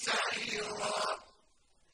سعيرا